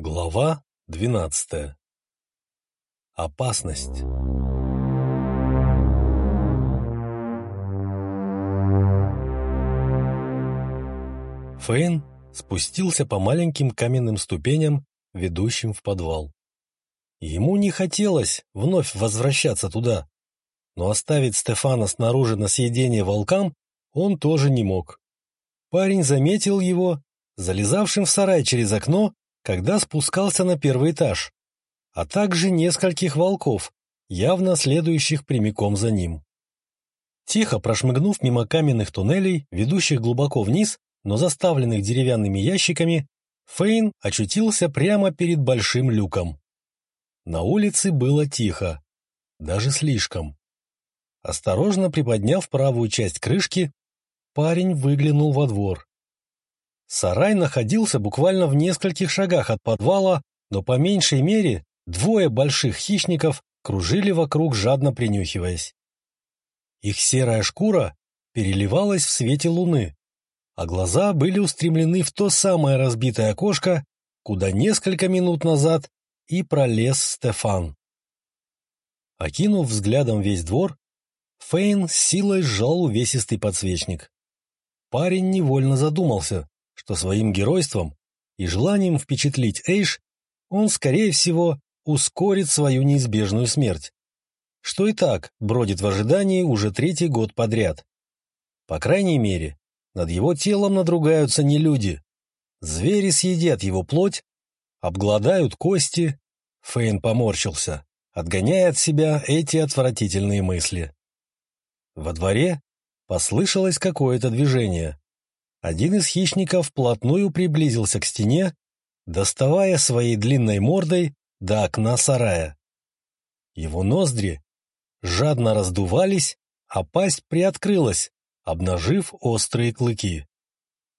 Глава двенадцатая. Опасность. Фейн спустился по маленьким каменным ступеням, ведущим в подвал. Ему не хотелось вновь возвращаться туда, но оставить Стефана снаружи на съедение волкам он тоже не мог. Парень заметил его, залезавшим в сарай через окно, когда спускался на первый этаж, а также нескольких волков, явно следующих прямиком за ним. Тихо прошмыгнув мимо каменных туннелей, ведущих глубоко вниз, но заставленных деревянными ящиками, Фейн очутился прямо перед большим люком. На улице было тихо, даже слишком. Осторожно приподняв правую часть крышки, парень выглянул во двор. Сарай находился буквально в нескольких шагах от подвала, но по меньшей мере двое больших хищников кружили вокруг, жадно принюхиваясь. Их серая шкура переливалась в свете луны, а глаза были устремлены в то самое разбитое окошко, куда несколько минут назад и пролез Стефан. Окинув взглядом весь двор, Фейн с силой сжал увесистый подсвечник. Парень невольно задумался, что своим геройством и желанием впечатлить Эйш он, скорее всего, ускорит свою неизбежную смерть, что и так бродит в ожидании уже третий год подряд. По крайней мере, над его телом надругаются не люди. Звери съедят его плоть, обгладают кости. Фейн поморщился, отгоняя от себя эти отвратительные мысли. Во дворе послышалось какое-то движение. Один из хищников вплотную приблизился к стене, доставая своей длинной мордой до окна сарая. Его ноздри жадно раздувались, а пасть приоткрылась, обнажив острые клыки.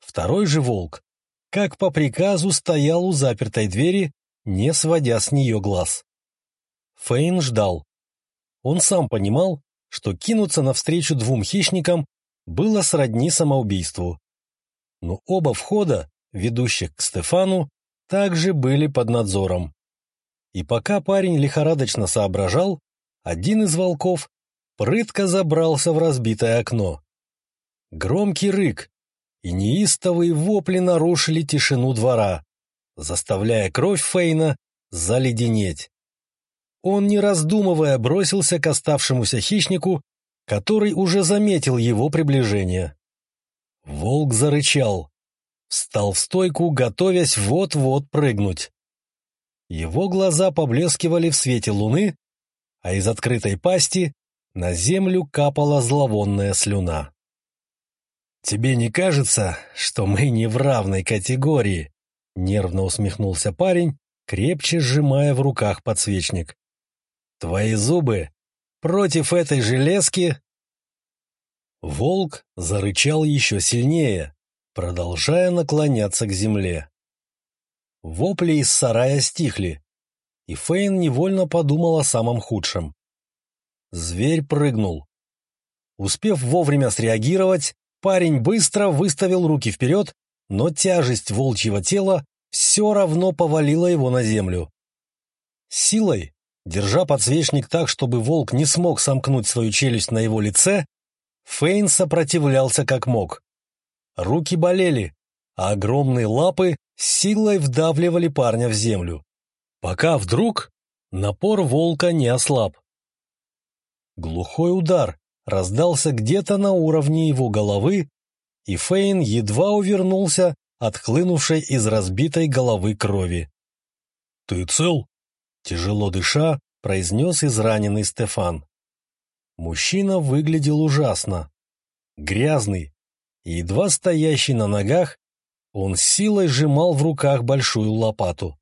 Второй же волк, как по приказу, стоял у запертой двери, не сводя с нее глаз. Фейн ждал. Он сам понимал, что кинуться навстречу двум хищникам было сродни самоубийству но оба входа, ведущих к Стефану, также были под надзором. И пока парень лихорадочно соображал, один из волков прытко забрался в разбитое окно. Громкий рык и неистовые вопли нарушили тишину двора, заставляя кровь Фейна заледенеть. Он, не раздумывая, бросился к оставшемуся хищнику, который уже заметил его приближение. Волк зарычал, встал в стойку, готовясь вот-вот прыгнуть. Его глаза поблескивали в свете луны, а из открытой пасти на землю капала зловонная слюна. «Тебе не кажется, что мы не в равной категории?» — нервно усмехнулся парень, крепче сжимая в руках подсвечник. «Твои зубы против этой железки Волк зарычал еще сильнее, продолжая наклоняться к земле. Вопли из сарая стихли, и Фейн невольно подумал о самом худшем. Зверь прыгнул. Успев вовремя среагировать, парень быстро выставил руки вперед, но тяжесть волчьего тела все равно повалила его на землю. Силой, держа подсвечник так, чтобы волк не смог сомкнуть свою челюсть на его лице, Фейн сопротивлялся как мог. Руки болели, а огромные лапы силой вдавливали парня в землю. Пока вдруг напор волка не ослаб. Глухой удар раздался где-то на уровне его головы, и Фейн едва увернулся от хлынувшей из разбитой головы крови. «Ты цел?» — тяжело дыша, произнес израненный Стефан. Мужчина выглядел ужасно. Грязный, едва стоящий на ногах, он силой сжимал в руках большую лопату.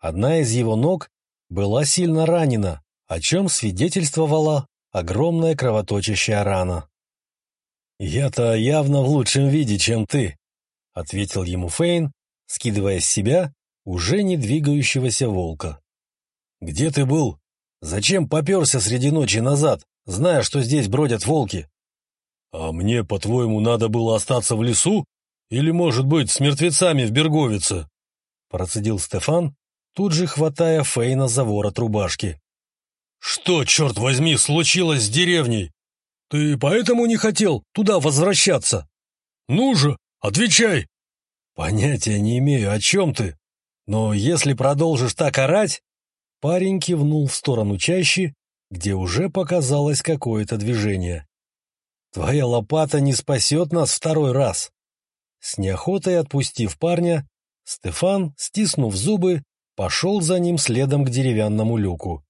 Одна из его ног была сильно ранена, о чем свидетельствовала огромная кровоточащая рана. «Я-то явно в лучшем виде, чем ты», — ответил ему Фейн, скидывая с себя уже не двигающегося волка. «Где ты был?» Зачем поперся среди ночи назад, зная, что здесь бродят волки? А мне, по-твоему, надо было остаться в лесу? Или, может быть, с мертвецами в Берговице? процедил Стефан, тут же хватая Фейна за ворот рубашки. «Что, черт возьми, случилось с деревней? Ты поэтому не хотел туда возвращаться? Ну же, отвечай!» «Понятия не имею, о чем ты. Но если продолжишь так орать...» Парень кивнул в сторону чащи, где уже показалось какое-то движение. «Твоя лопата не спасет нас второй раз!» С неохотой отпустив парня, Стефан, стиснув зубы, пошел за ним следом к деревянному люку.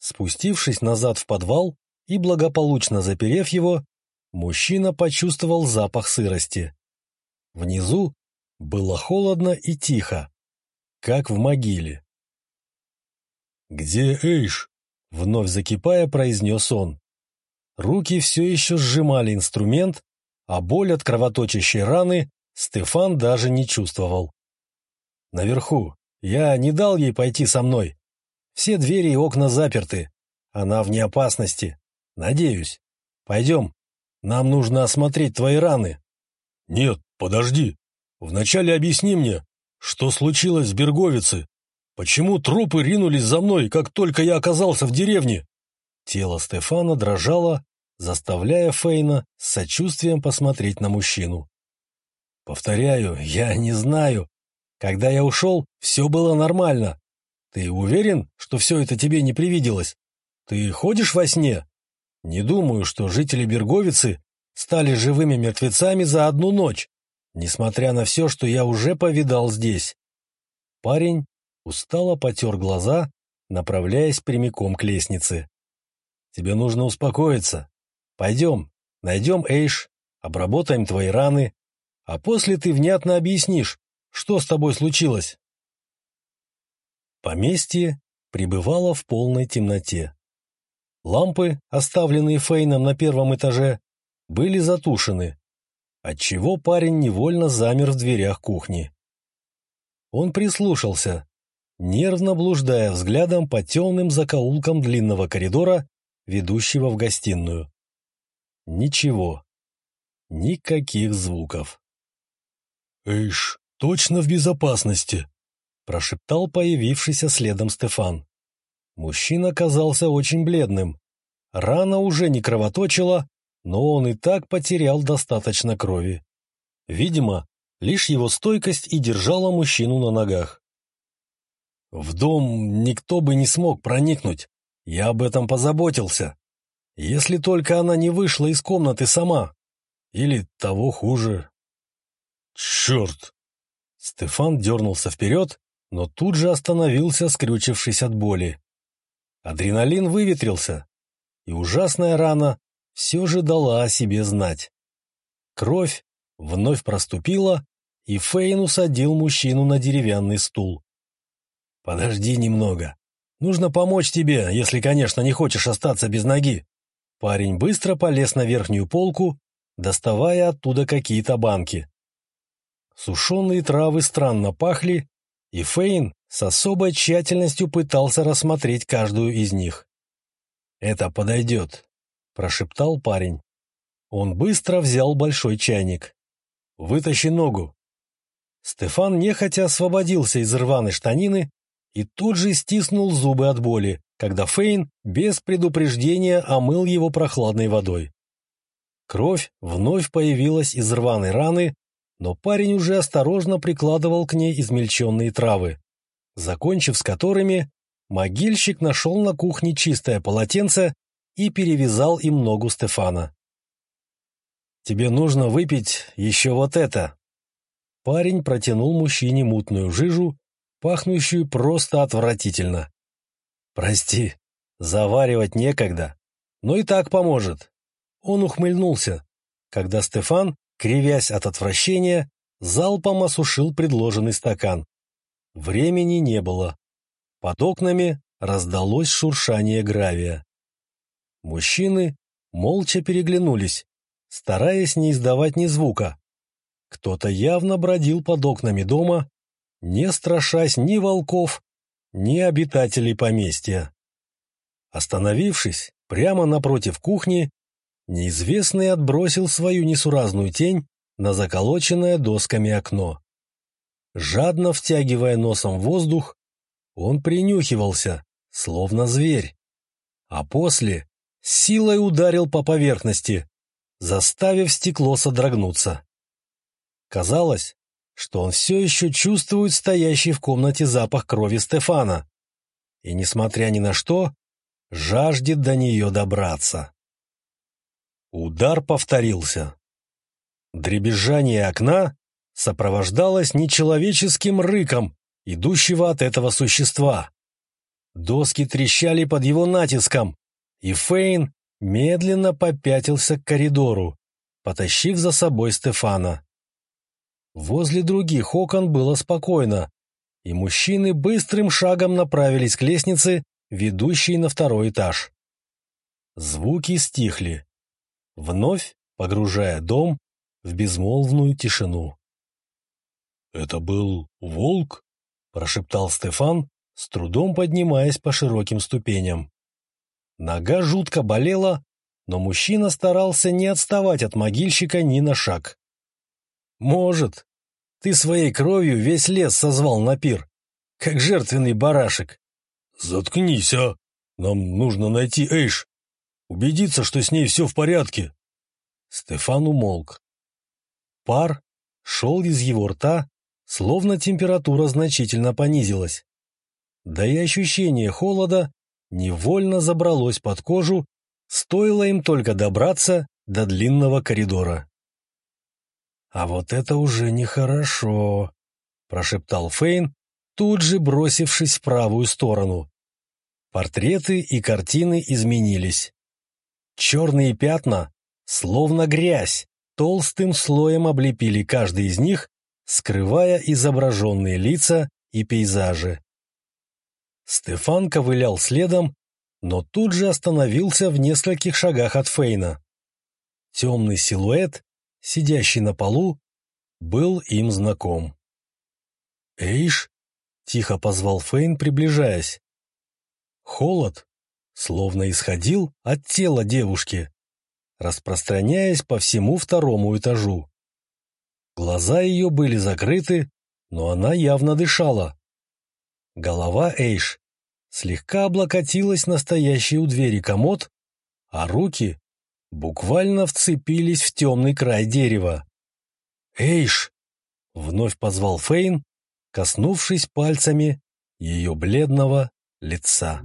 Спустившись назад в подвал и благополучно заперев его, мужчина почувствовал запах сырости. Внизу было холодно и тихо, как в могиле. «Где Эйш?» — вновь закипая, произнес он. Руки все еще сжимали инструмент, а боль от кровоточащей раны Стефан даже не чувствовал. «Наверху. Я не дал ей пойти со мной. Все двери и окна заперты. Она вне опасности. Надеюсь. Пойдем. Нам нужно осмотреть твои раны». «Нет, подожди. Вначале объясни мне, что случилось с Берговицы? Почему трупы ринулись за мной, как только я оказался в деревне?» Тело Стефана дрожало, заставляя Фейна с сочувствием посмотреть на мужчину. «Повторяю, я не знаю. Когда я ушел, все было нормально. Ты уверен, что все это тебе не привиделось? Ты ходишь во сне? Не думаю, что жители Берговицы стали живыми мертвецами за одну ночь, несмотря на все, что я уже повидал здесь». Парень устало потер глаза, направляясь прямиком к лестнице. «Тебе нужно успокоиться. Пойдем, найдем Эйш, обработаем твои раны, а после ты внятно объяснишь, что с тобой случилось. Поместье пребывало в полной темноте. Лампы, оставленные Фейном на первом этаже, были затушены, отчего парень невольно замер в дверях кухни. Он прислушался, нервно блуждая взглядом по темным закоулкам длинного коридора, ведущего в гостиную. Ничего. Никаких звуков. «Эйш, точно в безопасности!» — прошептал появившийся следом Стефан. Мужчина казался очень бледным. Рана уже не кровоточила, но он и так потерял достаточно крови. Видимо, лишь его стойкость и держала мужчину на ногах. В дом никто бы не смог проникнуть, я об этом позаботился. Если только она не вышла из комнаты сама. Или того хуже. Черт! Стефан дернулся вперед, но тут же остановился, скрючившись от боли. Адреналин выветрился, и ужасная рана все же дала о себе знать. Кровь вновь проступила, и Фейн усадил мужчину на деревянный стул. «Подожди немного. Нужно помочь тебе, если, конечно, не хочешь остаться без ноги». Парень быстро полез на верхнюю полку, доставая оттуда какие-то банки. Сушеные травы странно пахли, и Фейн с особой тщательностью пытался рассмотреть каждую из них. «Это подойдет», — прошептал парень. Он быстро взял большой чайник. «Вытащи ногу». Стефан нехотя освободился из рваной штанины и тут же стиснул зубы от боли, когда Фейн без предупреждения омыл его прохладной водой. Кровь вновь появилась из рваной раны, но парень уже осторожно прикладывал к ней измельченные травы, закончив с которыми, могильщик нашел на кухне чистое полотенце и перевязал им ногу Стефана. «Тебе нужно выпить еще вот это». Парень протянул мужчине мутную жижу, пахнущую просто отвратительно. «Прости, заваривать некогда, но и так поможет». Он ухмыльнулся, когда Стефан, кривясь от отвращения, залпом осушил предложенный стакан. Времени не было. Под окнами раздалось шуршание гравия. Мужчины молча переглянулись, стараясь не издавать ни звука. Кто-то явно бродил под окнами дома, не страшась ни волков, ни обитателей поместья. Остановившись прямо напротив кухни, неизвестный отбросил свою несуразную тень на заколоченное досками окно. Жадно втягивая носом воздух, он принюхивался, словно зверь, а после силой ударил по поверхности, заставив стекло содрогнуться. Казалось, что он все еще чувствует стоящий в комнате запах крови Стефана и, несмотря ни на что, жаждет до нее добраться. Удар повторился. Дребезжание окна сопровождалось нечеловеческим рыком, идущего от этого существа. Доски трещали под его натиском, и Фейн медленно попятился к коридору, потащив за собой Стефана. Возле других окон было спокойно, и мужчины быстрым шагом направились к лестнице, ведущей на второй этаж. Звуки стихли, вновь погружая дом в безмолвную тишину. «Это был волк?» — прошептал Стефан, с трудом поднимаясь по широким ступеням. Нога жутко болела, но мужчина старался не отставать от могильщика ни на шаг. «Может, ты своей кровью весь лес созвал на пир, как жертвенный барашек». «Заткнись, а! Нам нужно найти Эйш, убедиться, что с ней все в порядке». Стефан умолк. Пар шел из его рта, словно температура значительно понизилась. Да и ощущение холода невольно забралось под кожу, стоило им только добраться до длинного коридора. «А вот это уже нехорошо», — прошептал Фейн, тут же бросившись в правую сторону. Портреты и картины изменились. Черные пятна, словно грязь, толстым слоем облепили каждый из них, скрывая изображенные лица и пейзажи. Стефан ковылял следом, но тут же остановился в нескольких шагах от Фейна. Темный силуэт, сидящий на полу, был им знаком. «Эйш?» — тихо позвал Фейн, приближаясь. Холод словно исходил от тела девушки, распространяясь по всему второму этажу. Глаза ее были закрыты, но она явно дышала. Голова Эйш слегка облокотилась на стоящий у двери комод, а руки буквально вцепились в темный край дерева. «Эйш!» — вновь позвал Фейн, коснувшись пальцами ее бледного лица.